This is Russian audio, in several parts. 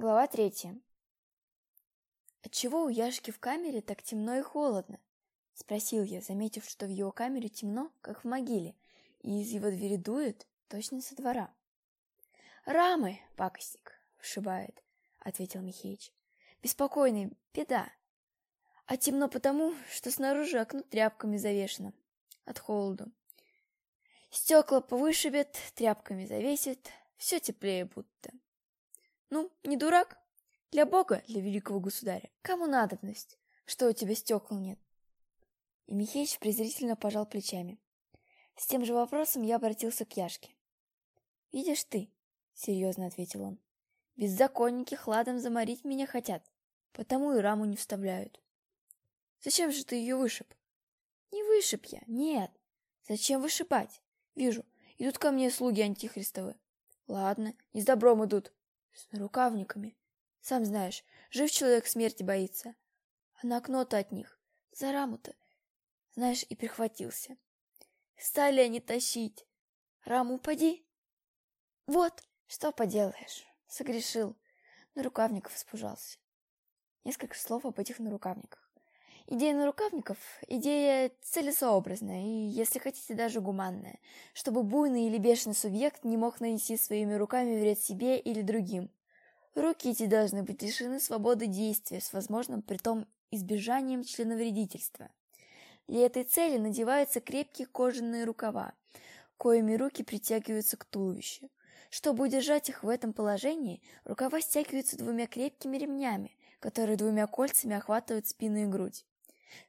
Глава третья. «Отчего у Яшки в камере так темно и холодно?» — спросил я, заметив, что в его камере темно, как в могиле, и из его двери дует точно со двора. «Рамы, пакостник, вшибает», — ответил Михеич. «Беспокойный, беда. А темно потому, что снаружи окно тряпками завешено. От холоду. Стекла повышибет, тряпками завесит, все теплее будто. Ну, не дурак? Для Бога, для великого государя. Кому надобность, что у тебя стекол нет? И Михеич презрительно пожал плечами. С тем же вопросом я обратился к Яшке. «Видишь ты», — серьезно ответил он, — «беззаконники хладом заморить меня хотят, потому и раму не вставляют». «Зачем же ты ее вышиб?» «Не вышиб я, нет. Зачем вышибать? Вижу, идут ко мне слуги антихристовы. Ладно, не с добром идут, с нарукавниками. Сам знаешь, жив человек смерти боится. А на окно-то от них, за раму-то, знаешь, и прихватился. Стали они тащить. Раму упади. Вот, что поделаешь, согрешил. Нарукавников испужался. Несколько слов об этих нарукавниках. Идея нарукавников – идея целесообразная и, если хотите, даже гуманная, чтобы буйный или бешеный субъект не мог нанести своими руками вред себе или другим. Руки эти должны быть лишены свободы действия с возможным притом избежанием членовредительства. Для этой цели надеваются крепкие кожаные рукава, коими руки притягиваются к туловищу. Чтобы удержать их в этом положении, рукава стягиваются двумя крепкими ремнями, которые двумя кольцами охватывают спину и грудь.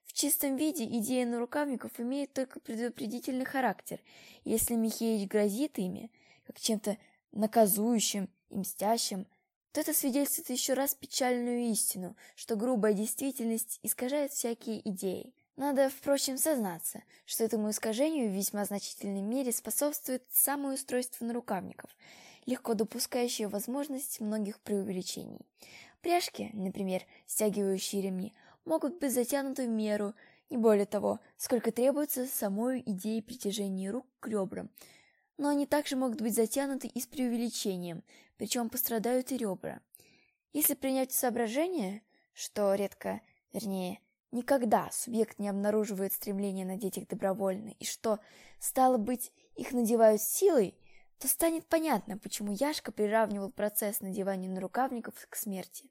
В чистом виде идея нарукавников имеет только предупредительный характер. Если Михеич грозит ими, как чем-то наказующим и мстящим, то это свидетельствует еще раз печальную истину, что грубая действительность искажает всякие идеи. Надо, впрочем, сознаться, что этому искажению в весьма значительной мере способствует самое устройство нарукавников, легко допускающее возможность многих преувеличений. Пряжки, например, стягивающие ремни, могут быть затянуты в меру, не более того, сколько требуется самой идеей притяжения рук к ребрам. Но они также могут быть затянуты и с преувеличением, причем пострадают и ребра. Если принять соображение, что редко, вернее, никогда субъект не обнаруживает стремление надеть их добровольно, и что, стало быть, их надевают силой, то станет понятно, почему Яшка приравнивал процесс надевания нарукавников к смерти.